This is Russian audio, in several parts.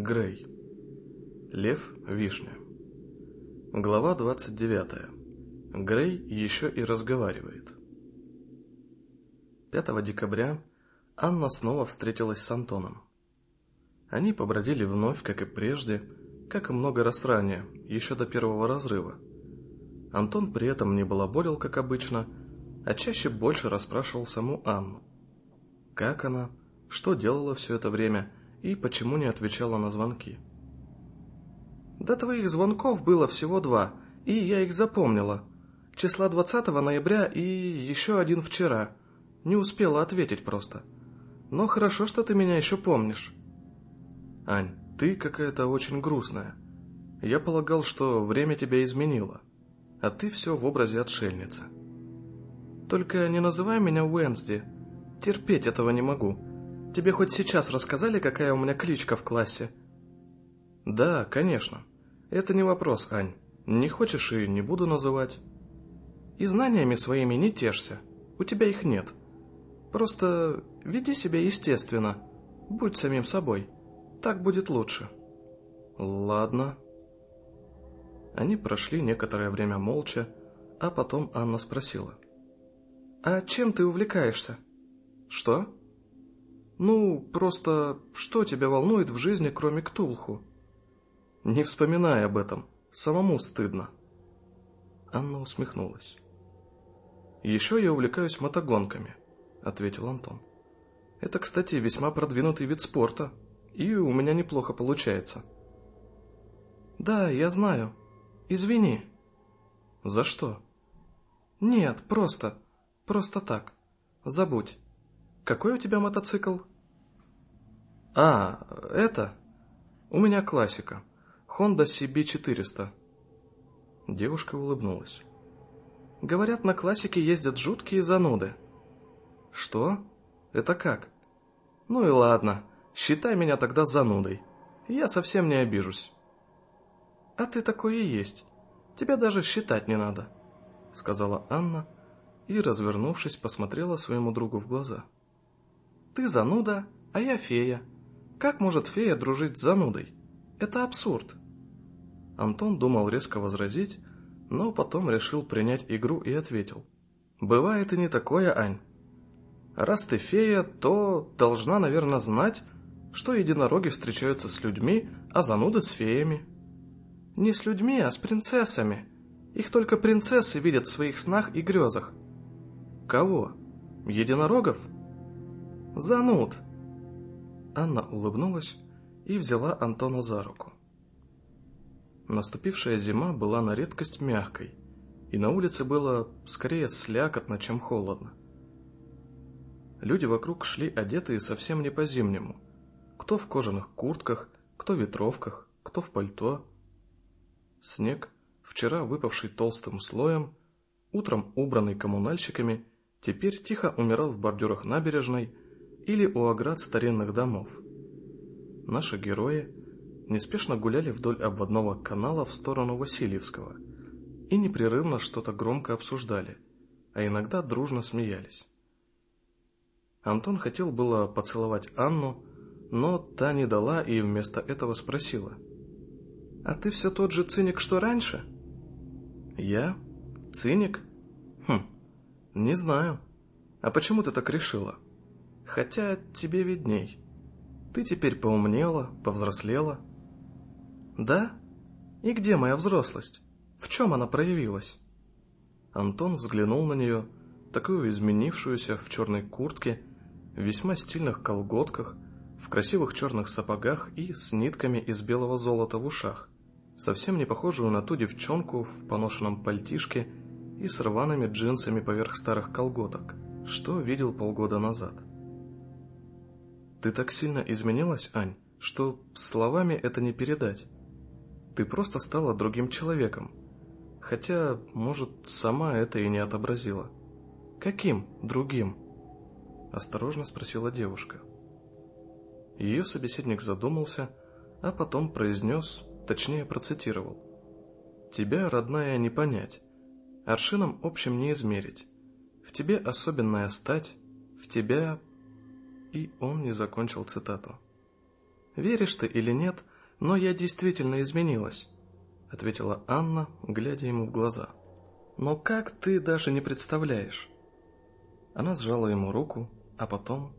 Грей. Лев Вишня. Глава 29. Грей еще и разговаривает. 5 декабря Анна снова встретилась с Антоном. Они побродили вновь, как и прежде, как и много раз ранее, еще до первого разрыва. Антон при этом не балаболил, как обычно, а чаще больше расспрашивал саму Анну. Как она, что делала все это время и почему не отвечала на звонки. «До твоих звонков было всего два, и я их запомнила. Числа 20 ноября и еще один вчера. Не успела ответить просто. Но хорошо, что ты меня еще помнишь». «Ань, ты какая-то очень грустная. Я полагал, что время тебя изменило, а ты все в образе отшельницы». «Только не называй меня Уэнсди. Терпеть этого не могу. Тебе хоть сейчас рассказали, какая у меня кличка в классе?» «Да, конечно. Это не вопрос, Ань. Не хочешь и не буду называть». «И знаниями своими не тешься. У тебя их нет. Просто веди себя естественно. Будь самим собой. Так будет лучше». «Ладно». Они прошли некоторое время молча, а потом Анна спросила. «А чем ты увлекаешься?» «Что?» «Ну, просто, что тебя волнует в жизни, кроме Ктулху?» «Не вспоминай об этом. Самому стыдно». Анна усмехнулась. «Еще я увлекаюсь мотогонками», — ответил Антон. «Это, кстати, весьма продвинутый вид спорта, и у меня неплохо получается». «Да, я знаю. Извини». «За что?» «Нет, просто. Просто так. Забудь». Какой у тебя мотоцикл? А, это? У меня классика. Honda CB400. Девушка улыбнулась. Говорят, на классике ездят жуткие зануды. Что? Это как? Ну и ладно, считай меня тогда занудой. Я совсем не обижусь. А ты такой и есть. Тебя даже считать не надо, сказала Анна и, развернувшись, посмотрела своему другу в глаза. Ты зануда, а я фея. Как может фея дружить с занудой? Это абсурд. Антон думал резко возразить, но потом решил принять игру и ответил. «Бывает и не такое, Ань. Раз ты фея, то должна, наверное, знать, что единороги встречаются с людьми, а зануды с феями». «Не с людьми, а с принцессами. Их только принцессы видят в своих снах и грезах». «Кого? Единорогов?» Зануд!» Анна улыбнулась и взяла Антона за руку. Наступившая зима была на редкость мягкой, и на улице было скорее слякотно, чем холодно. Люди вокруг шли одетые совсем не по-зимнему. Кто в кожаных куртках, кто в ветровках, кто в пальто. Снег, вчера выпавший толстым слоем, утром убранный коммунальщиками, теперь тихо умирал в бордюрах набережной, или у оград старинных домов. Наши герои неспешно гуляли вдоль обводного канала в сторону Васильевского и непрерывно что-то громко обсуждали, а иногда дружно смеялись. Антон хотел было поцеловать Анну, но та не дала и вместо этого спросила. «А ты все тот же циник, что раньше?» «Я? Циник? Хм, не знаю. А почему ты так решила?» Хотя тебе видней. Ты теперь поумнела, повзрослела. Да? И где моя взрослость? В чем она проявилась? Антон взглянул на нее, такую изменившуюся в черной куртке, в весьма стильных колготках, в красивых черных сапогах и с нитками из белого золота в ушах, совсем не похожую на ту девчонку в поношенном пальтишке и с рваными джинсами поверх старых колготок, что видел полгода назад. Ты так сильно изменилась, Ань, что словами это не передать. Ты просто стала другим человеком. Хотя, может, сама это и не отобразила. Каким другим? Осторожно спросила девушка. Ее собеседник задумался, а потом произнес, точнее процитировал. «Тебя, родная, не понять, аршином общим не измерить. В тебе особенная стать, в тебя и он не закончил цитату. Веришь ты или нет, но я действительно изменилась», — ответила Анна, глядя ему в глаза. «Но как ты даже не представляешь?» Она сжала ему руку, а потом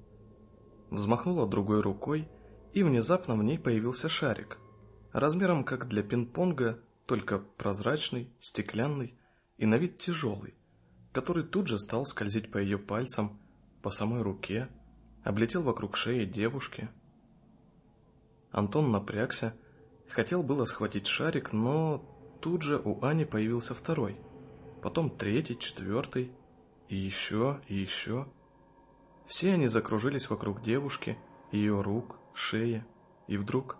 взмахнула другой рукой, и внезапно в ней появился шарик, размером как для пинг-понга, только прозрачный, стеклянный и на вид тяжелый, который тут же стал скользить по ее пальцам, по самой руке, облетел вокруг шеи девушки, Антон напрягся, хотел было схватить шарик, но тут же у Ани появился второй, потом третий, четвертый, и еще, и еще. Все они закружились вокруг девушки, ее рук, шеи, и вдруг...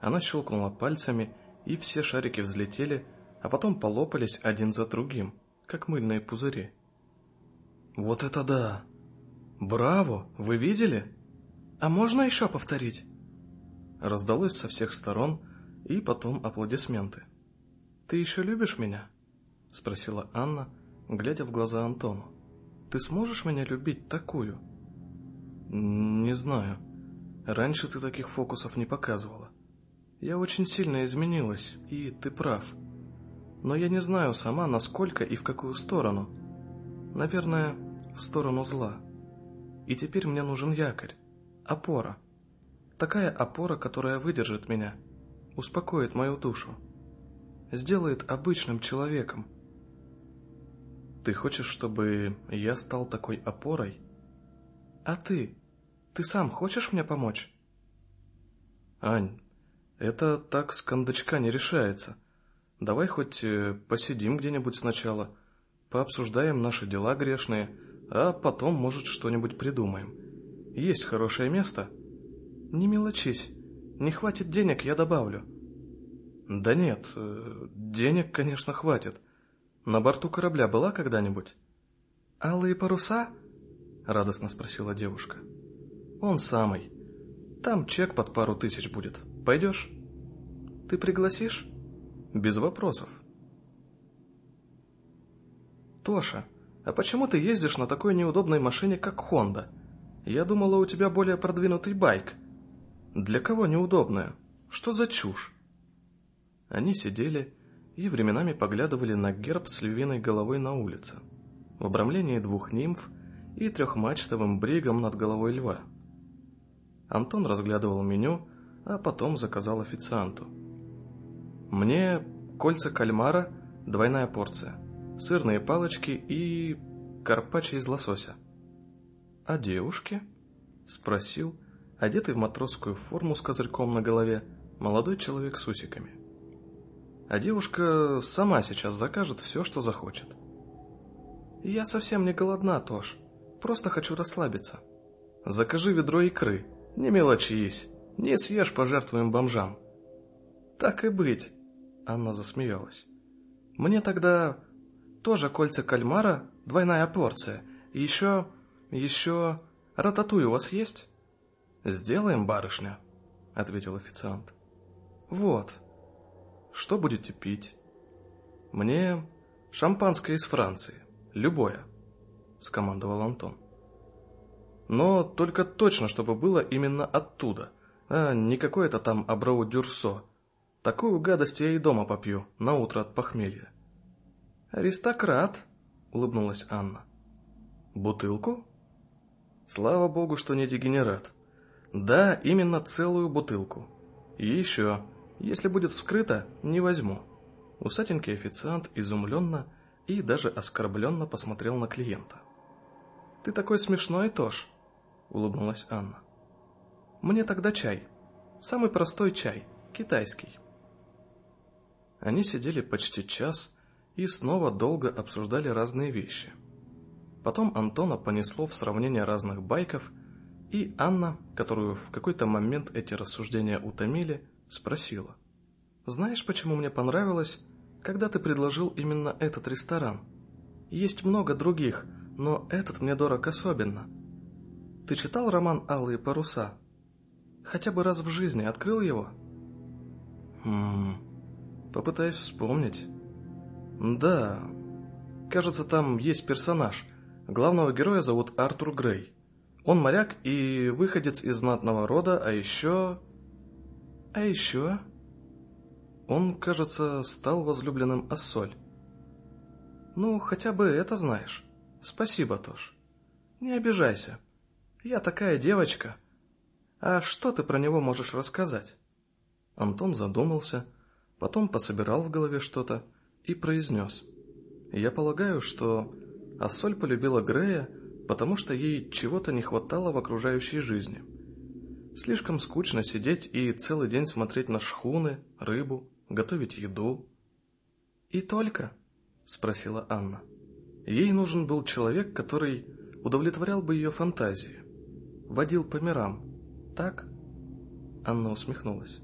Она щелкнула пальцами, и все шарики взлетели, а потом полопались один за другим, как мыльные пузыри. «Вот это да! Браво! Вы видели? А можно еще повторить?» Раздалось со всех сторон, и потом аплодисменты. «Ты еще любишь меня?» — спросила Анна, глядя в глаза Антону. «Ты сможешь меня любить такую?» «Не знаю. Раньше ты таких фокусов не показывала. Я очень сильно изменилась, и ты прав. Но я не знаю сама, насколько и в какую сторону. Наверное, в сторону зла. И теперь мне нужен якорь, опора». Такая опора, которая выдержит меня, успокоит мою душу, сделает обычным человеком. Ты хочешь, чтобы я стал такой опорой? А ты? Ты сам хочешь мне помочь? Ань, это так с кондачка не решается. Давай хоть э, посидим где-нибудь сначала, пообсуждаем наши дела грешные, а потом, может, что-нибудь придумаем. Есть хорошее место — не мелочись. Не хватит денег, я добавлю. Да нет, э, денег, конечно, хватит. На борту корабля была когда-нибудь? Алые паруса? Радостно спросила девушка. Он самый. Там чек под пару тысяч будет. Пойдешь? Ты пригласишь? Без вопросов. Тоша, а почему ты ездишь на такой неудобной машине, как Хонда? Я думала, у тебя более продвинутый байк. Для кого неудобная? Что за чушь? Они сидели и временами поглядывали на герб с львиной головой на улице, в обрамлении двух нимф и трехмачтовым бригом над головой льва. Антон разглядывал меню, а потом заказал официанту. «Мне кольца кальмара, двойная порция, сырные палочки и карпаччо из лосося». «А девушке?» — спросил одетый в матросскую форму с козырьком на голове, молодой человек с усиками. А девушка сама сейчас закажет все, что захочет. «Я совсем не голодна, Тош. Просто хочу расслабиться. Закажи ведро икры. Не мелочись. Не съешь, пожертвуем бомжам». «Так и быть», — Анна засмеялась. «Мне тогда тоже кольца кальмара, двойная порция. И еще... еще... Рататуй у вас есть?» «Сделаем, барышня», — ответил официант. «Вот. Что будете пить?» «Мне шампанское из Франции. Любое», — скомандовал Антон. «Но только точно, чтобы было именно оттуда, а не какое-то там аброу дюрсо. Такую гадость я и дома попью, на утро от похмелья». «Аристократ», — улыбнулась Анна. «Бутылку?» «Слава богу, что не дегенерат», да, именно целую бутылку. И еще, если будет вскрыто, не возьму. Усатенький официант изумленно и даже оскорбленно посмотрел на клиента. «Ты такой смешной, Тош!» — улыбнулась Анна. «Мне тогда чай. Самый простой чай, китайский». Они сидели почти час и снова долго обсуждали разные вещи. Потом Антона понесло в сравнение разных байков и Анна, которую в какой-то момент эти рассуждения утомили, спросила. «Знаешь, почему мне понравилось, когда ты предложил именно этот ресторан? Есть много других, но этот мне дорог особенно. Ты читал роман «Алые паруса»? Хотя бы раз в жизни открыл его?» «Хм... Попытаюсь вспомнить. Да, кажется, там есть персонаж. Главного героя зовут Артур Грей. Он моряк и выходец из знатного рода, а еще... А еще... Он, кажется, стал возлюбленным Ассоль. Ну, хотя бы это знаешь. Спасибо, Тош. Не обижайся. Я такая девочка. А что ты про него можешь рассказать? Антон задумался, потом пособирал в голове что-то и произнес. Я полагаю, что Ассоль полюбила Грея, потому что ей чего-то не хватало в окружающей жизни. Слишком скучно сидеть и целый день смотреть на шхуны, рыбу, готовить еду. «И только?» — спросила Анна. Ей нужен был человек, который удовлетворял бы ее фантазии, водил по мирам. Так? Анна усмехнулась.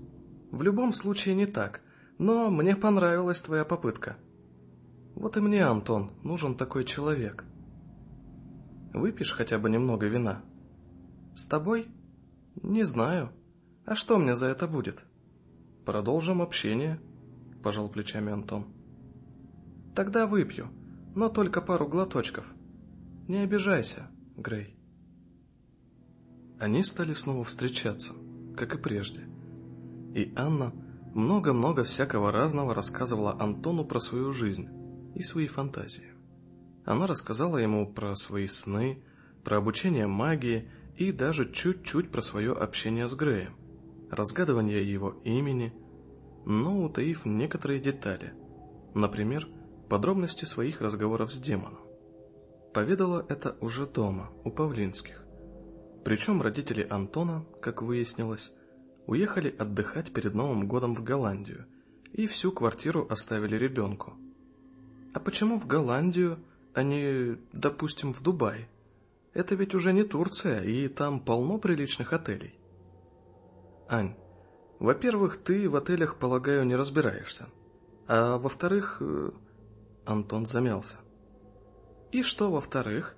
«В любом случае не так, но мне понравилась твоя попытка. Вот и мне, Антон, нужен такой человек. Выпьешь хотя бы немного вина? С тобой? Не знаю. А что мне за это будет?» Продолжим общение, пожал плечами Антон. Тогда выпью, но только пару глоточков. Не обижайся, Грей. Они стали снова встречаться, как и прежде. И Анна много-много всякого разного рассказывала Антону про свою жизнь и свои фантазии. Она рассказала ему про свои сны, про обучение магии и даже чуть-чуть про свое общение с Греем разгадывание его имени, но утаив некоторые детали, например, подробности своих разговоров с демоном. Поведала это уже дома, у Павлинских. Причем родители Антона, как выяснилось, уехали отдыхать перед Новым годом в Голландию и всю квартиру оставили ребенку. А почему в Голландию, а не, допустим, в Дубай? Это ведь уже не Турция, и там полно приличных отелей. Ань, во-первых, ты в отелях, полагаю, не разбираешься. А во-вторых, э, Антон замялся. И что во-вторых?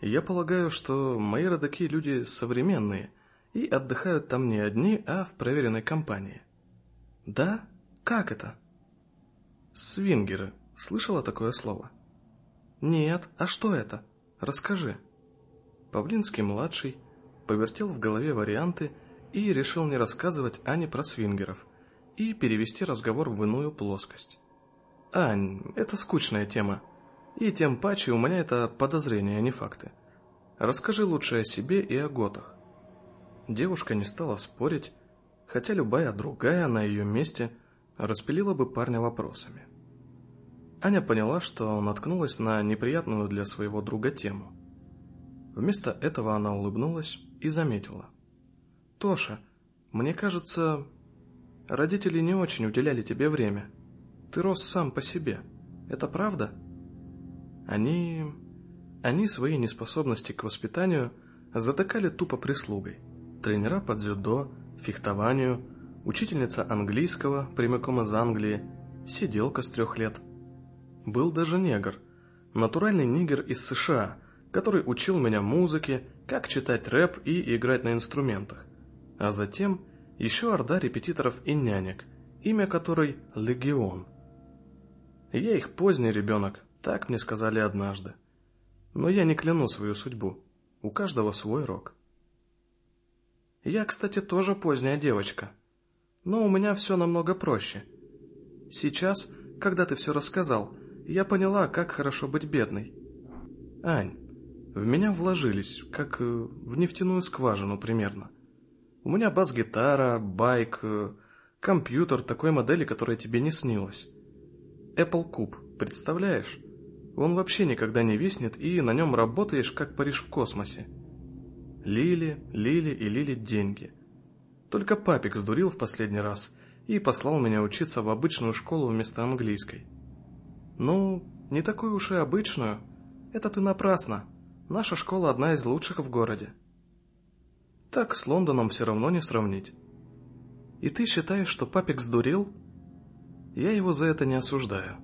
Я полагаю, что мои родаки люди современные и отдыхают там не одни, а в проверенной компании. Да? Как это? Свингеры. Слышала такое слово? Нет, а что это? Расскажи. Павлинский-младший повертел в голове варианты и решил не рассказывать Ане про свингеров и перевести разговор в иную плоскость. «Ань, это скучная тема, и тем паче у меня это подозрения, а не факты. Расскажи лучше о себе и о готах». Девушка не стала спорить, хотя любая другая на ее месте распилила бы парня вопросами. Аня поняла, что наткнулась на неприятную для своего друга тему. Вместо этого она улыбнулась и заметила – Тоша, мне кажется, родители не очень уделяли тебе время. Ты рос сам по себе. Это правда? Они... Они свои неспособности к воспитанию затыкали тупо прислугой. Тренера по дзюдо, фехтованию, учительница английского прямиком из Англии, сиделка с трех лет. Был даже негр, натуральный нигер из США, который учил меня музыке, как читать рэп и играть на инструментах а затем еще орда репетиторов и нянек, имя которой Легион. Я их поздний ребенок, так мне сказали однажды. Но я не кляну свою судьбу, у каждого свой рок. Я, кстати, тоже поздняя девочка, но у меня все намного проще. Сейчас, когда ты все рассказал, я поняла, как хорошо быть бедной. Ань, в меня вложились, как э, в нефтяную скважину примерно. У меня бас-гитара, байк, э, компьютер такой модели, которая тебе не снилась. Apple Cube, представляешь? Он вообще никогда не виснет, и на нем работаешь, как Париж в космосе. Лили, лили и лили деньги. Только папик сдурил в последний раз и послал меня учиться в обычную школу вместо английской. Ну, не такую уж и обычную. Это ты напрасно. Наша школа одна из лучших в городе. Так с Лондоном все равно не сравнить. И ты считаешь, что папик сдурел? Я его за это не осуждаю.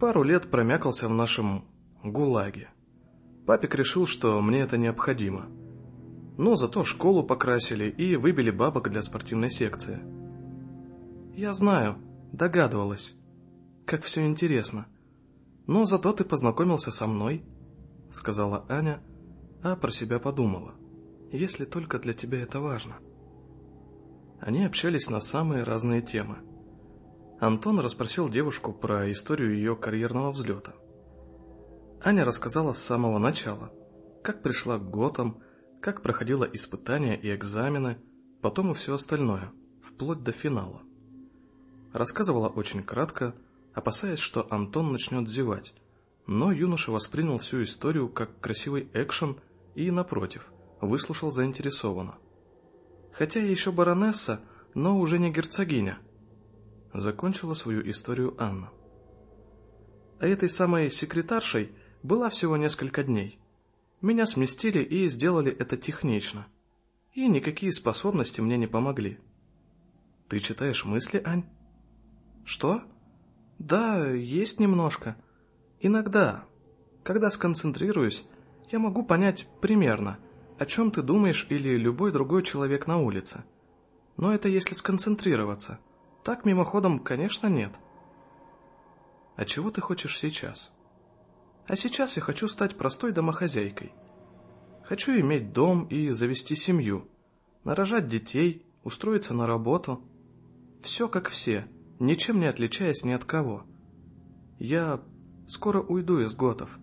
Пару лет промякался в нашем ГУЛАГе. Папик решил, что мне это необходимо. Но зато школу покрасили и выбили бабок для спортивной секции. Я знаю, догадывалась. Как все интересно. Но зато ты познакомился со мной, сказала Аня, а про себя подумала, если только для тебя это важно. Они общались на самые разные темы. Антон расспросил девушку про историю ее карьерного взлета. Аня рассказала с самого начала, как пришла к Готам, как проходила испытания и экзамены, потом и все остальное, вплоть до финала. Рассказывала очень кратко, опасаясь, что Антон начнет зевать, но юноша воспринял всю историю как красивый экшен и, напротив, выслушал заинтересованно. Хотя я еще баронесса, но уже не герцогиня. Закончила свою историю Анна. А этой самой секретаршей была всего несколько дней. Меня сместили и сделали это технично. И никакие способности мне не помогли. Ты читаешь мысли, Ань? Что? Да, есть немножко. Иногда, когда сконцентрируюсь, я могу понять примерно, о чем ты думаешь или любой другой человек на улице. Но это если сконцентрироваться. Так мимоходом, конечно, нет. А чего ты хочешь сейчас? А сейчас я хочу стать простой домохозяйкой. Хочу иметь дом и завести семью, нарожать детей, устроиться на работу. Все как все, ничем не отличаясь ни от кого. Я скоро уйду из готов,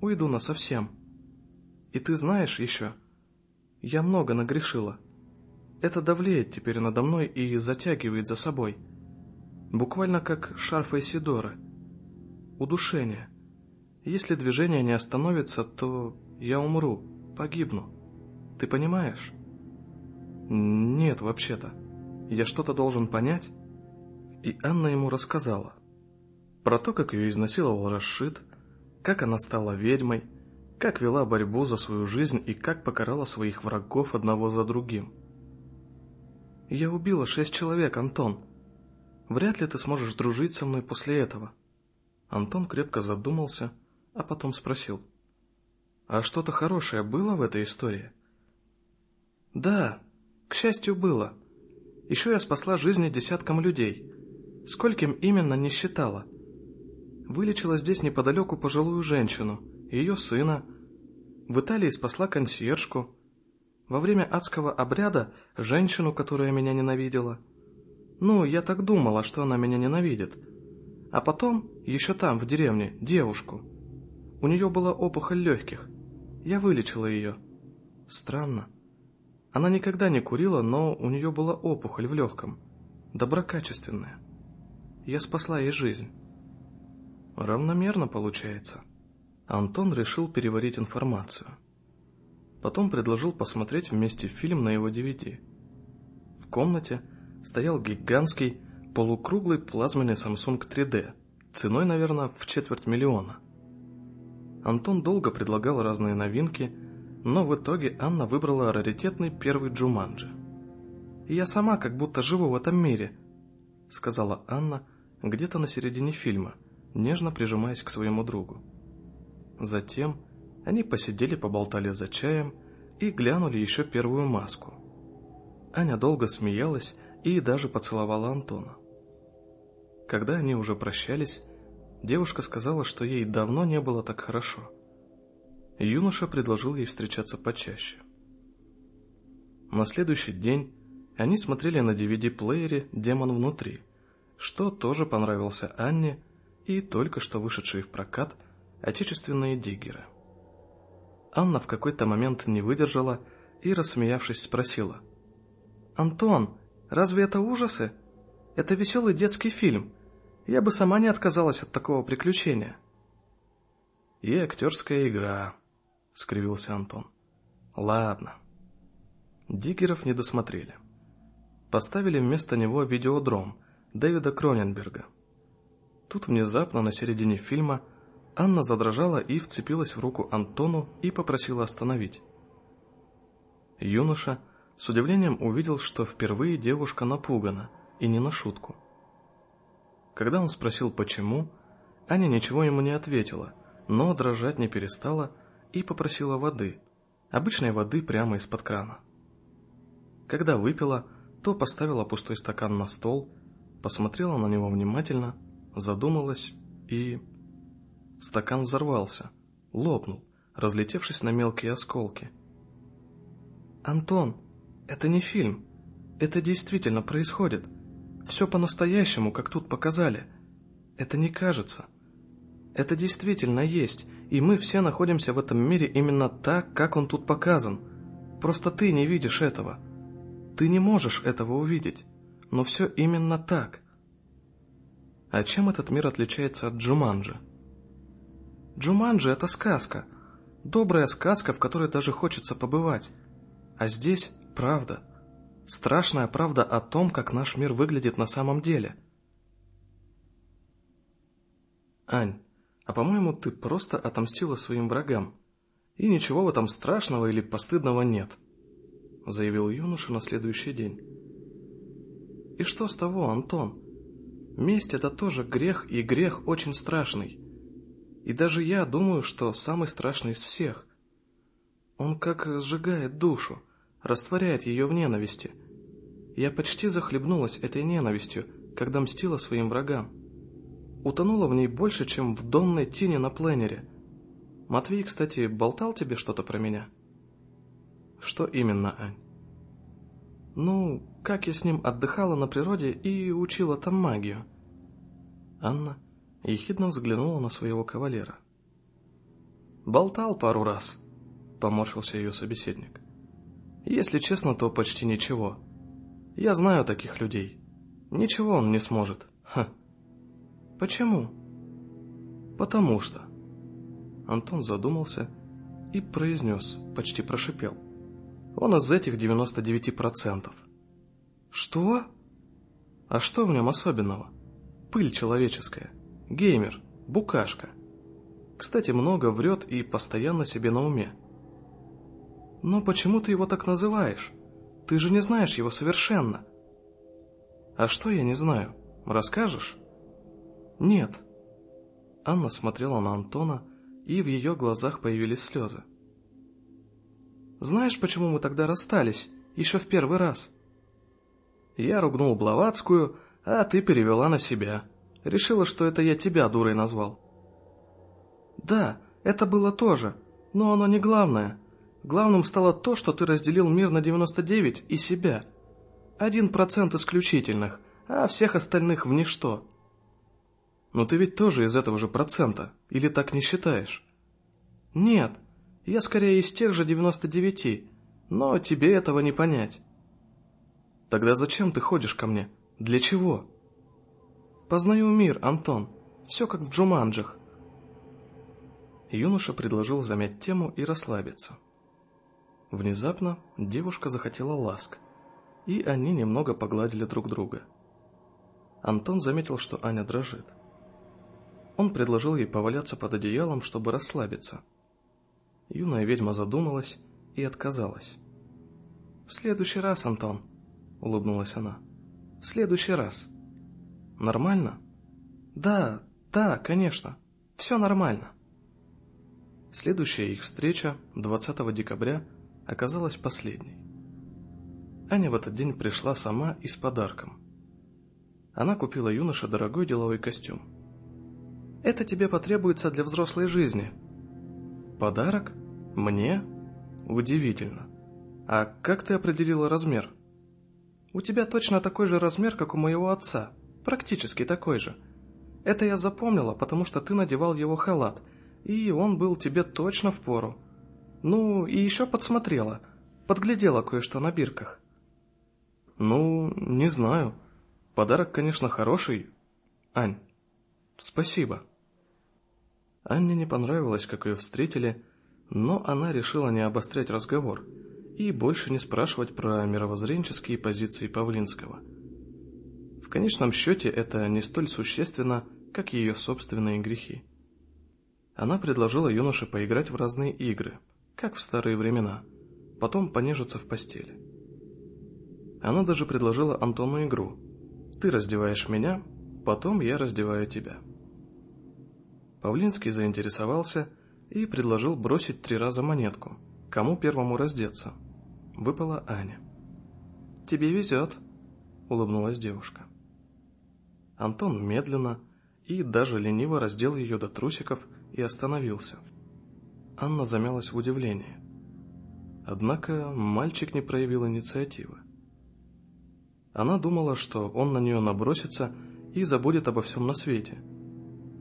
уйду насовсем. И ты знаешь еще, я много нагрешила. Это давлеет теперь надо мной и затягивает за собой. Буквально как шарф Исидора. Удушение. Если движение не остановится, то я умру, погибну. Ты понимаешь? Нет, вообще-то. Я что-то должен понять? И Анна ему рассказала. Про то, как ее изнасиловал Рашид, как она стала ведьмой, как вела борьбу за свою жизнь и как покарала своих врагов одного за другим. «Я убила шесть человек, Антон. Вряд ли ты сможешь дружить со мной после этого». Антон крепко задумался, а потом спросил. «А что-то хорошее было в этой истории?» «Да, к счастью, было. Еще я спасла жизни десяткам людей. Скольким именно не считала. Вылечила здесь неподалеку пожилую женщину, ее сына. В Италии спасла консьержку. Во время адского обряда женщину, которая меня ненавидела. Ну, я так думала, что она меня ненавидит. А потом, еще там, в деревне, девушку. У нее была опухоль легких. Я вылечила ее. Странно. Она никогда не курила, но у нее была опухоль в легком. Доброкачественная. Я спасла ей жизнь. Равномерно получается. Антон решил переварить информацию. Потом предложил посмотреть вместе фильм на его DVD. В комнате стоял гигантский полукруглый плазменный Samsung 3D, ценой, наверное, в четверть миллиона. Антон долго предлагал разные новинки, но в итоге Анна выбрала раритетный первый Джуманджи. «Я сама как будто живу в этом мире», — сказала Анна где-то на середине фильма, нежно прижимаясь к своему другу. Затем они посидели, поболтали за чаем и глянули еще первую маску. Аня долго смеялась и даже поцеловала Антона. Когда они уже прощались, девушка сказала, что ей давно не было так хорошо. Юноша предложил ей встречаться почаще. На следующий день они смотрели на DVD-плеере «Демон внутри», что тоже понравился Анне и только что вышедший в прокат отечественные диггеры. Анна в какой-то момент не выдержала и, рассмеявшись, спросила. «Антон, разве это ужасы? Это веселый детский фильм. Я бы сама не отказалась от такого приключения». «И актерская игра», — скривился Антон. «Ладно». Диггеров не досмотрели. Поставили вместо него видеодром Дэвида Кроненберга. Тут внезапно на середине фильма – Анна задрожала и вцепилась в руку Антону и попросила остановить. Юноша с удивлением увидел, что впервые девушка напугана, и не на шутку. Когда он спросил, почему, Аня ничего ему не ответила, но дрожать не перестала и попросила воды, обычной воды прямо из-под крана. Когда выпила, то поставила пустой стакан на стол, посмотрела на него внимательно, задумалась и Стакан взорвался, лопнул, разлетевшись на мелкие осколки. «Антон, это не фильм. Это действительно происходит. Все по-настоящему, как тут показали. Это не кажется. Это действительно есть, и мы все находимся в этом мире именно так, как он тут показан. Просто ты не видишь этого. Ты не можешь этого увидеть, но все именно так. А чем этот мир отличается от Джуманджи? Джуманджи — это сказка. Добрая сказка, в которой даже хочется побывать. А здесь правда. Страшная правда о том, как наш мир выглядит на самом деле. Ань, а по-моему, ты просто отомстила своим врагам. И ничего в этом страшного или постыдного нет, заявил юноша на следующий день. И что с того, Антон? Месть — это тоже грех, и грех очень страшный. И даже я думаю, что самый страшный из всех. Он как сжигает душу, растворяет ее в ненависти. Я почти захлебнулась этой ненавистью, когда мстила своим врагам. Утонула в ней больше, чем в донной тине на пленере. Матвей, кстати, болтал тебе что-то про меня? Что именно, Ань? Ну, как я с ним отдыхала на природе и учила там магию. Анна ехидно взглянула на своего кавалера. «Болтал пару раз», — поморщился ее собеседник. «Если честно, то почти ничего. Я знаю таких людей. Ничего он не сможет. Ха». «Почему?» «Потому что...» Антон задумался и произнес, почти прошипел. «Он из этих 99%. «Что?» «А что в нем особенного? Пыль человеческая». Геймер, букашка. Кстати, много врет и постоянно себе на уме. Но почему ты его так называешь? Ты же не знаешь его совершенно. А что я не знаю? Расскажешь? Нет. Анна смотрела на Антона, и в ее глазах появились слезы. Знаешь, почему мы тогда расстались, еще в первый раз? Я ругнул Блаватскую, а ты перевела на себя. Решила, что это я тебя дурой назвал. Да, это было тоже, но оно не главное. Главным стало то, что ты разделил мир на 99 и себя. Один процент исключительных, а всех остальных в ничто. Но ты ведь тоже из этого же процента, или так не считаешь? Нет, я скорее из тех же 99, но тебе этого не понять. Тогда зачем ты ходишь ко мне? Для чего? Познаю мир, Антон. Все как в Джуманджах. Юноша предложил замять тему и расслабиться. Внезапно девушка захотела ласк, и они немного погладили друг друга. Антон заметил, что Аня дрожит. Он предложил ей поваляться под одеялом, чтобы расслабиться. Юная ведьма задумалась и отказалась. «В следующий раз, Антон», — улыбнулась она. «В следующий раз». Нормально? Да, да, конечно. Все нормально. Следующая их встреча, 20 декабря, оказалась последней. Аня в этот день пришла сама и с подарком. Она купила юноше дорогой деловой костюм. «Это тебе потребуется для взрослой жизни». «Подарок? Мне? Удивительно. А как ты определила размер?» «У тебя точно такой же размер, как у моего отца», Практически такой же. Это я запомнила, потому что ты надевал его халат, и он был тебе точно в пору. Ну, и еще подсмотрела, подглядела кое-что на бирках. Ну, не знаю. Подарок, конечно, хороший. Ань, спасибо. Анне не понравилось, как ее встретили, но она решила не обострять разговор и больше не спрашивать про мировоззренческие позиции Павлинского – в конечном счете это не столь существенно, как ее собственные грехи. Она предложила юноше поиграть в разные игры, как в старые времена, потом понежиться в постели. Она даже предложила Антону игру. «Ты раздеваешь меня, потом я раздеваю тебя». Павлинский заинтересовался и предложил бросить три раза монетку, кому первому раздеться. Выпала Аня. «Тебе везет», — улыбнулась девушка. Антон медленно и даже лениво раздел ее до трусиков и остановился. Анна замялась в удивлении. Однако мальчик не проявил инициативы. Она думала, что он на нее набросится и забудет обо всем на свете.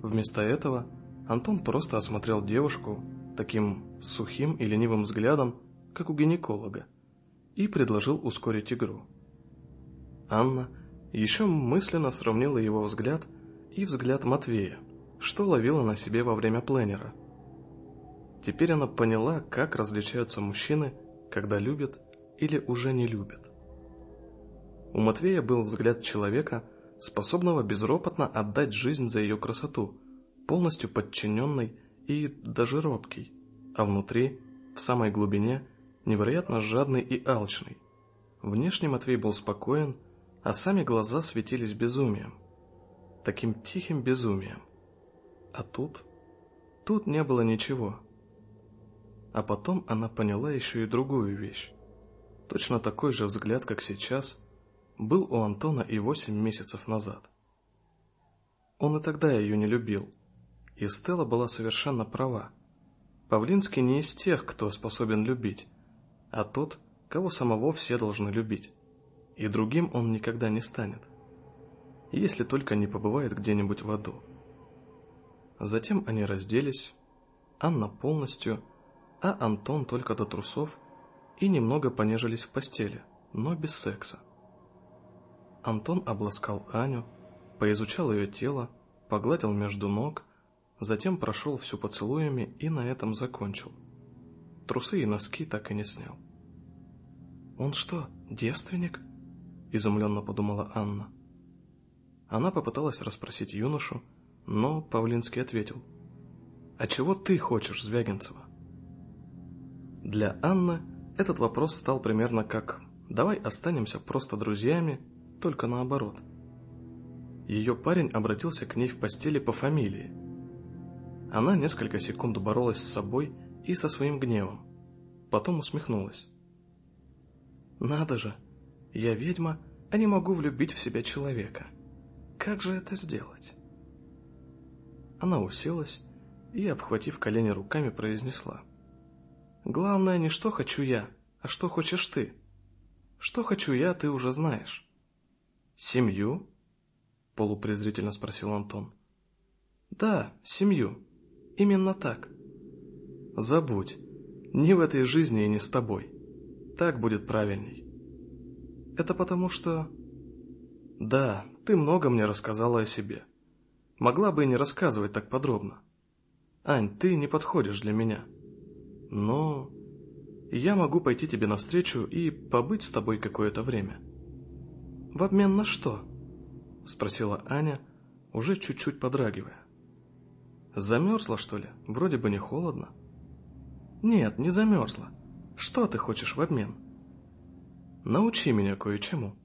Вместо этого Антон просто осмотрел девушку таким сухим и ленивым взглядом, как у гинеколога, и предложил ускорить игру. Анна еще мысленно сравнила его взгляд и взгляд Матвея, что ловила на себе во время пленера – Теперь она поняла, как различаются мужчины, когда любят или уже не любят. У Матвея был взгляд человека, способного безропотно отдать жизнь за ее красоту, полностью подчиненный и даже робкий, а внутри, в самой глубине, невероятно жадный и алчный. Внешне Матвей был спокоен, а сами глаза светились безумием. Таким тихим безумием. А тут... Тут не было ничего. А потом она поняла еще и другую вещь. Точно такой же взгляд, как сейчас, был у Антона и восемь месяцев назад. Он и тогда ее не любил. И Стелла была совершенно права. Павлинский не из тех, кто способен любить, а тот, кого самого все должны любить. И другим он никогда не станет. Если только не побывает где-нибудь в аду. Затем они разделись, Анна полностью, а Антон только до трусов и немного понежились в постели, но без секса. Антон обласкал Аню, поизучал ее тело, погладил между ног, затем прошел всю поцелуями и на этом закончил. Трусы и носки так и не снял. «Он что, девственник?» – изумленно подумала Анна. Она попыталась расспросить юношу, но Павлинский ответил. «А чего ты хочешь, Звягинцева?» Для Анны этот вопрос стал примерно как «давай останемся просто друзьями, только наоборот». Ее парень обратился к ней в постели по фамилии. Она несколько секунд боролась с собой и со своим гневом, потом усмехнулась. «Надо же, я ведьма, а не могу влюбить в себя человека. Как же это сделать?» Она уселась и, обхватив колени руками, произнесла – Главное не что хочу я, а что хочешь ты. Что хочу я, ты уже знаешь. Семью? Полупрезрительно спросил Антон. Да, семью. Именно так. Забудь. Ни в этой жизни и не с тобой. Так будет правильней. Это потому что... Да, ты много мне рассказала о себе. Могла бы и не рассказывать так подробно. Ань, ты не подходишь для меня. — но я могу пойти тебе навстречу и побыть с тобой какое-то время. В обмен на что? Спросила Аня, уже чуть-чуть подрагивая. Замерзла, что ли? Вроде бы не холодно. Нет, не замерзла. Что ты хочешь в обмен? Научи меня кое-чему.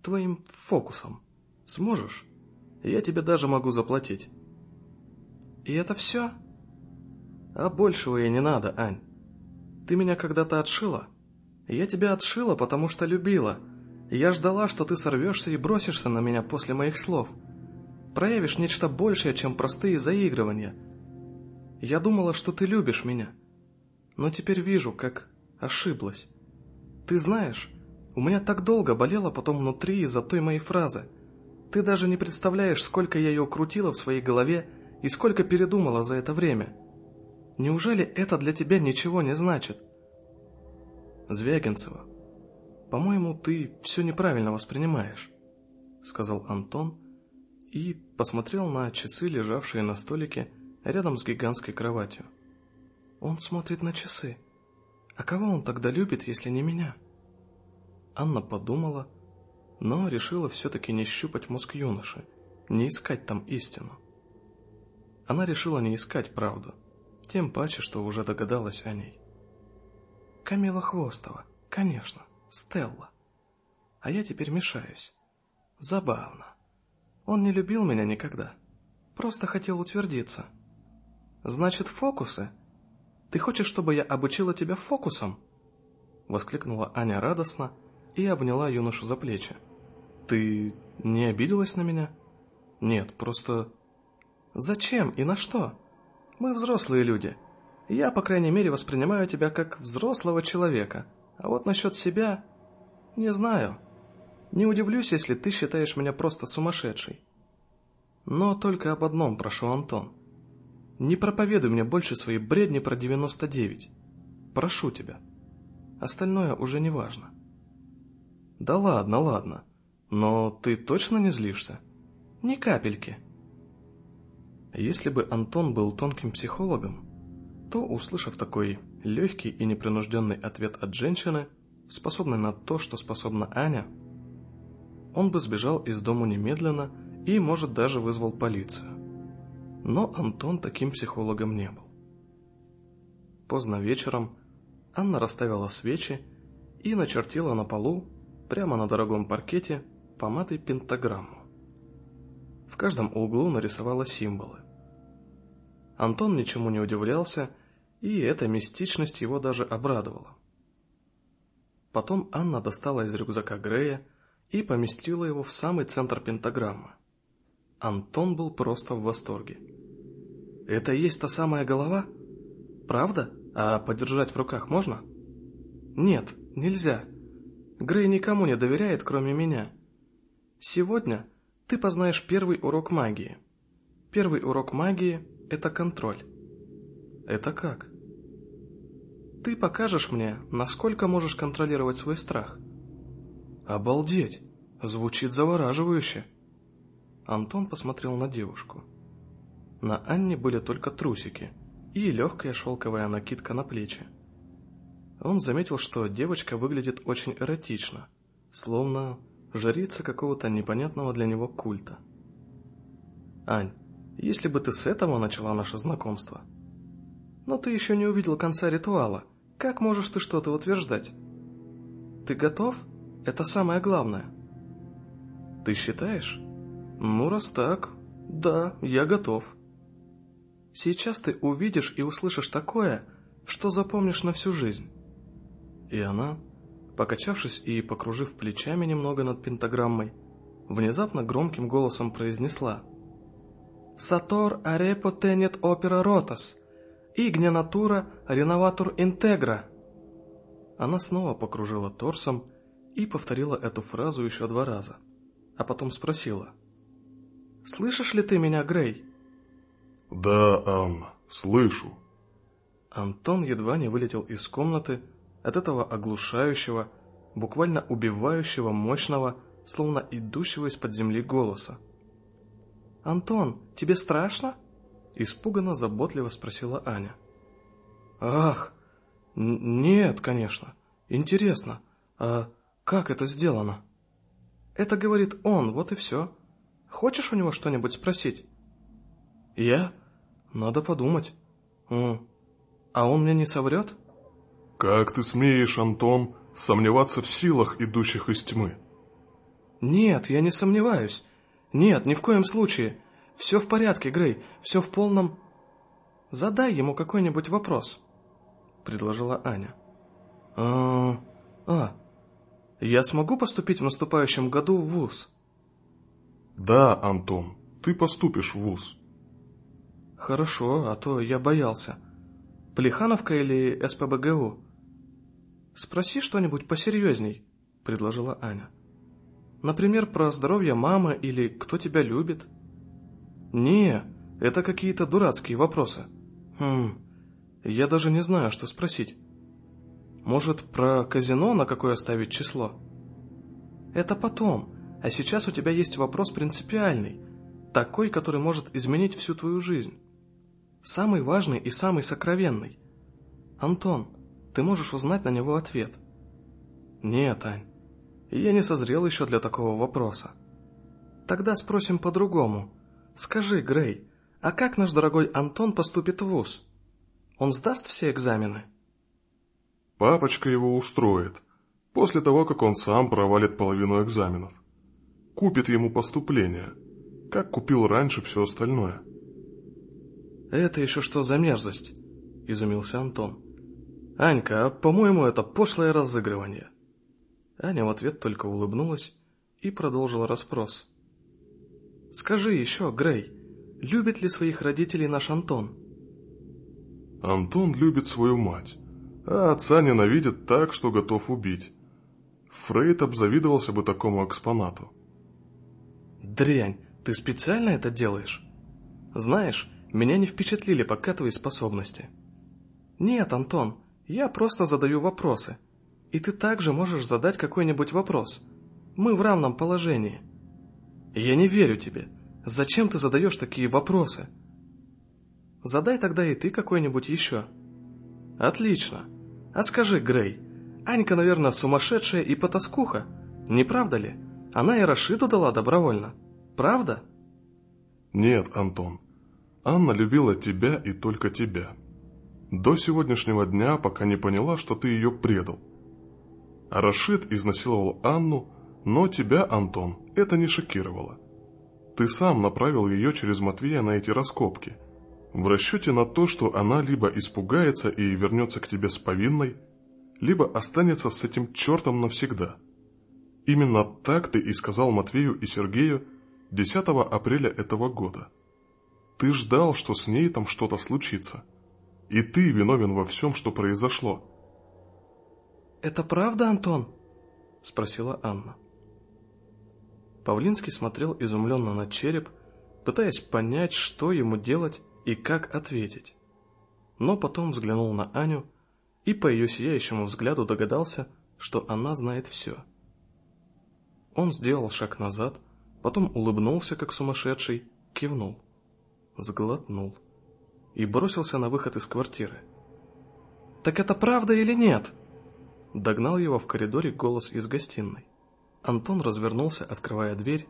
Твоим фокусом. Сможешь? Я тебе даже могу заплатить. И это все? А большего и не надо, Ань. Ты меня когда-то отшила. Я тебя отшила, потому что любила. Я ждала, что ты сорвешься и бросишься на меня после моих слов. Проявишь нечто большее, чем простые заигрывания. Я думала, что ты любишь меня. Но теперь вижу, как ошиблась. Ты знаешь, у меня так долго болело потом внутри из-за той моей фразы. Ты даже не представляешь, сколько я ее крутила в своей голове и сколько передумала за это время. Неужели это для тебя ничего не значит? Звягинцева, по-моему, ты все неправильно воспринимаешь, сказал Антон и посмотрел на часы, лежавшие на столике рядом с гигантской кроватью. Он смотрит на часы. А кого он тогда любит, если не меня? Анна подумала, но решила все-таки не щупать мозг юноши, не искать там истину. Она решила не искать правду, тем паче, что уже догадалась о ней. Камила Хвостова, конечно, Стелла. А я теперь мешаюсь. Забавно. Он не любил меня никогда. Просто хотел утвердиться. Значит, фокусы? Ты хочешь, чтобы я обучила тебя фокусам? Воскликнула Аня радостно и обняла юношу за плечи. Ты не обиделась на меня? Нет, просто... Зачем и на что? Мы взрослые люди. Я, по крайней мере, воспринимаю тебя как взрослого человека, а вот насчет себя... Не знаю. Не удивлюсь, если ты считаешь меня просто сумасшедшей. Но только об одном прошу, Антон. Не проповедуй мне больше свои бредни про 99. Прошу тебя. Остальное уже не важно. Да ладно, ладно. Но ты точно не злишься? Ни капельки. Если бы Антон был тонким психологом, то, услышав такой легкий и непринужденный ответ от женщины, способной на то, что способна Аня, он бы сбежал из дому немедленно и, может, даже вызвал полицию. Но Антон таким психологом не был. Поздно вечером Анна расставила свечи и начертила на полу, прямо на дорогом паркете, помадой пентаграмму. В каждом углу нарисовала символы. Антон ничему не удивлялся, и эта мистичность его даже обрадовала. Потом Анна достала из рюкзака Грея и поместила его в самый центр пентаграммы. Антон был просто в восторге. «Это есть та самая голова? Правда? А подержать в руках можно?» «Нет, нельзя. Грей никому не доверяет, кроме меня. Сегодня ты познаешь первый урок магии. Первый урок магии – это контроль». «Это как?» «Ты покажешь мне, насколько можешь контролировать свой страх». «Обалдеть! Звучит завораживающе!» Антон посмотрел на девушку. На Анне были только трусики и легкая шелковая накидка на плечи. Он заметил, что девочка выглядит очень эротично, словно жрица какого-то непонятного для него культа. «Ань, если бы ты с этого начала наше знакомство...» «Но ты еще не увидел конца ритуала. Как можешь ты что-то утверждать?» «Ты готов? Это самое главное». «Ты считаешь?» «Ну, раз так, да, я готов». «Сейчас ты увидишь и услышишь такое, что запомнишь на всю жизнь». И она, покачавшись и покружив плечами немного над пентаграммой, внезапно громким голосом произнесла «Сатор арепо тенет опера ротас, игне натура реноватур интегра». Она снова покружила торсом и повторила эту фразу еще два раза, а потом спросила – Слышишь ли ты меня, Грей?» «Да, Анна, слышу». Антон едва не вылетел из комнаты от этого оглушающего, буквально убивающего мощного, словно идущего из-под земли голоса. «Антон, тебе страшно?» Испуганно, заботливо спросила Аня. «Ах, нет, конечно. Интересно, а как это сделано?» «Это говорит он, вот и все. Хочешь у него что-нибудь спросить?» «Я? Надо подумать. М а он мне не соврет?» «Как ты смеешь, Антон, сомневаться в силах, идущих из тьмы?» «Нет, я не сомневаюсь. Нет, ни в коем случае. Все в порядке, Грей, все в полном...» «Задай ему какой-нибудь вопрос», — предложила Аня. «А, а, я смогу поступить в наступающем году в ВУЗ?» Да, Антон, ты поступишь в ВУЗ. Хорошо, а то я боялся. Плехановка или СПБГУ? Спроси что-нибудь посерьезней, предложила Аня. Например, про здоровье мамы или кто тебя любит. Не, это какие-то дурацкие вопросы. Хм, я даже не знаю, что спросить. Может, про казино на какое оставить число? Это потом. А сейчас у тебя есть вопрос принципиальный, такой, который может изменить всю твою жизнь. Самый важный и самый сокровенный. Антон, ты можешь узнать на него ответ. Нет, Ань, я не созрел еще для такого вопроса. Тогда спросим по-другому. Скажи, Грей, а как наш дорогой Антон поступит в ВУЗ? Он сдаст все экзамены? Папочка его устроит, после того, как он сам провалит половину экзаменов купит ему поступление, как купил раньше все остальное. «Это еще что за мерзость?» – изумился Антон. «Анька, а, по-моему, это пошлое разыгрывание». Аня в ответ только улыбнулась и продолжила расспрос. «Скажи еще, Грей, любит ли своих родителей наш Антон?» Антон любит свою мать, а отца ненавидит так, что готов убить. Фрейд обзавидовался бы такому экспонату. «Дрянь, ты специально это делаешь? Знаешь, меня не впечатлили пока твои способности». «Нет, Антон, я просто задаю вопросы. И ты также можешь задать какой-нибудь вопрос. Мы в равном положении». «Я не верю тебе. Зачем ты задаешь такие вопросы?» «Задай тогда и ты какой-нибудь еще». «Отлично. А скажи, Грей, Анька, наверное, сумасшедшая и потаскуха, не правда ли? Она и Рашиду дала добровольно. Правда?» «Нет, Антон. Анна любила тебя и только тебя. До сегодняшнего дня, пока не поняла, что ты ее предал. А Рашид изнасиловал Анну, но тебя, Антон, это не шокировало. Ты сам направил ее через Матвея на эти раскопки, в расчете на то, что она либо испугается и вернется к тебе с повинной, либо останется с этим чертом навсегда. Именно так ты и сказал Матвею и Сергею 10 апреля этого года. Ты ждал, что с ней там что-то случится. И ты виновен во всем, что произошло. «Это правда, Антон?» – спросила Анна. Павлинский смотрел изумленно на череп, пытаясь понять, что ему делать и как ответить. Но потом взглянул на Аню и по ее сияющему взгляду догадался, что она знает все. Он сделал шаг назад, потом улыбнулся, как сумасшедший, кивнул, сглотнул и бросился на выход из квартиры. «Так это правда или нет?» Догнал его в коридоре голос из гостиной. Антон развернулся, открывая дверь,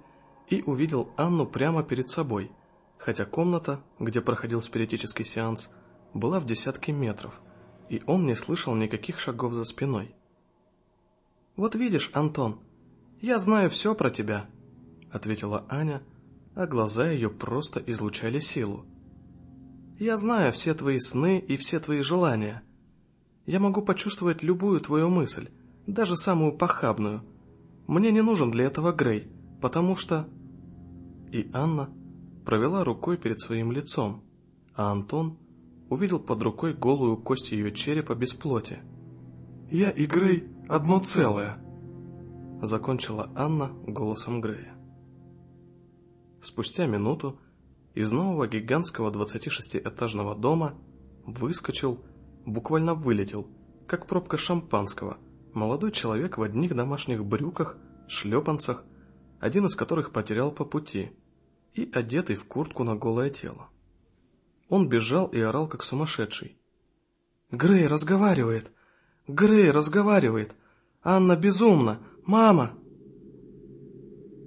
и увидел Анну прямо перед собой, хотя комната, где проходил спиритический сеанс, была в десятке метров, и он не слышал никаких шагов за спиной. «Вот видишь, Антон, я знаю все про тебя», — ответила Аня, а глаза ее просто излучали силу. «Я знаю все твои сны и все твои желания. Я могу почувствовать любую твою мысль, даже самую похабную, мне не нужен для этого Грей, потому что...» И Анна провела рукой перед своим лицом, а Антон увидел под рукой голую кость ее черепа без плоти. «Я и Грей одно целое», — закончила Анна голосом Грея. Спустя минуту из нового гигантского 26-этажного дома выскочил, буквально вылетел, как пробка шампанского — Молодой человек в одних домашних брюках, шлепанцах, один из которых потерял по пути, и одетый в куртку на голое тело. Он бежал и орал, как сумасшедший. «Грей разговаривает! Грей разговаривает! Анна безумна! Мама!»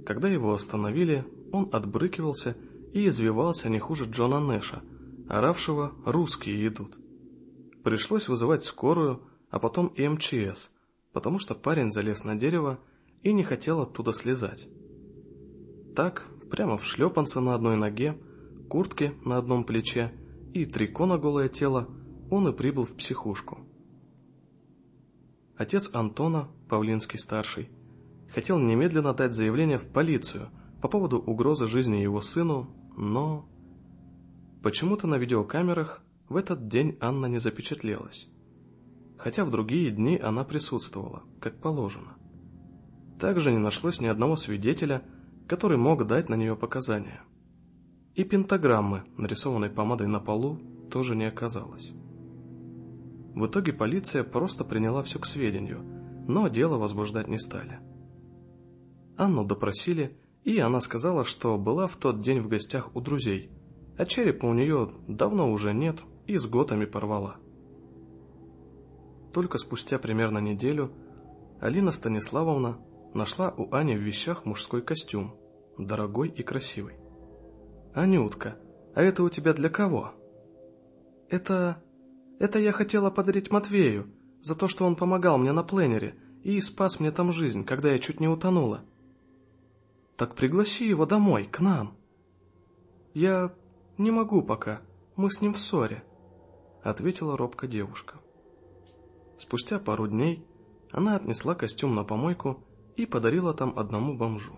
Когда его остановили, он отбрыкивался и извивался не хуже Джона Нэша, оравшего «русские идут». Пришлось вызывать скорую, а потом и МЧС, потому что парень залез на дерево и не хотел оттуда слезать. Так, прямо в шлепанце на одной ноге, куртке на одном плече и трико на голое тело, он и прибыл в психушку. Отец Антона, Павлинский-старший, хотел немедленно дать заявление в полицию по поводу угрозы жизни его сыну, но... Почему-то на видеокамерах в этот день Анна не запечатлелась хотя в другие дни она присутствовала, как положено. Также не нашлось ни одного свидетеля, который мог дать на нее показания. И пентаграммы, нарисованной помадой на полу, тоже не оказалось. В итоге полиция просто приняла все к сведению, но дело возбуждать не стали. Анну допросили, и она сказала, что была в тот день в гостях у друзей, а черепа у нее давно уже нет и с готами порвала. Только спустя примерно неделю Алина Станиславовна нашла у Ани в вещах мужской костюм, дорогой и красивый. «Анютка, а это у тебя для кого?» «Это... это я хотела подарить Матвею, за то, что он помогал мне на пленере и спас мне там жизнь, когда я чуть не утонула». «Так пригласи его домой, к нам». «Я не могу пока, мы с ним в ссоре», — ответила робко девушка. Спустя пару дней она отнесла костюм на помойку и подарила там одному бомжу.